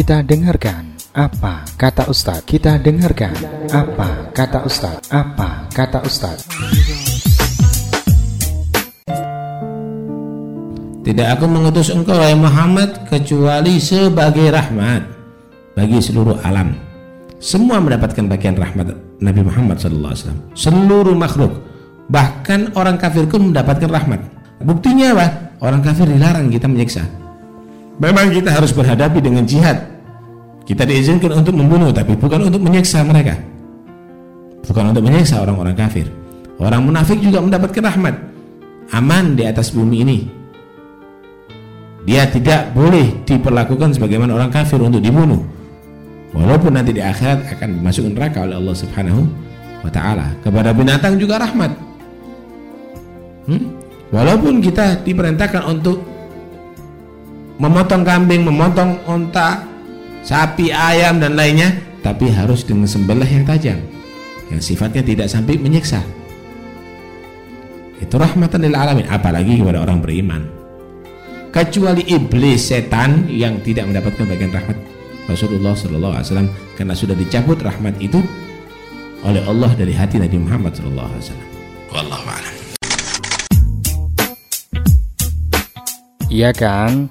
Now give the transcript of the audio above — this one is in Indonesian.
Kita dengarkan apa kata Ustadz. Kita dengarkan apa kata Ustadz. Apa kata Ustadz. Tidak aku mengutus engkau wahai Muhammad kecuali sebagai rahmat bagi seluruh alam. Semua mendapatkan bagian rahmat Nabi Muhammad SAW. Seluruh makhluk, bahkan orang kafir pun mendapatkan rahmat. Buktinya apa? Orang kafir dilarang kita menyiksa. Memang kita harus berhadapi dengan jihad. Kita diizinkan untuk membunuh, tapi bukan untuk menyiksa mereka. Bukan untuk menyiksa orang-orang kafir. Orang munafik juga mendapatkan rahmat. Aman di atas bumi ini, dia tidak boleh diperlakukan sebagaimana orang kafir untuk dibunuh. Walaupun nanti di akhirat akan dimasukkan neraka oleh Allah Subhanahu wa taala. Kepada binatang juga rahmat. Hmm? Walaupun kita diperintahkan untuk memotong kambing, memotong onta, sapi, ayam dan lainnya, tapi harus dengan sembelih yang tajam yang sifatnya tidak sampai menyiksa. Itu rahmatan lil alamin, apalagi kepada orang beriman kecuali iblis setan yang tidak mendapatkan bagian rahmat Rasulullah Wasallam karena sudah dicabut rahmat itu oleh Allah dari hati Nabi Muhammad Sallallahu Alaihi. Wallahu a'lam. Iya kan?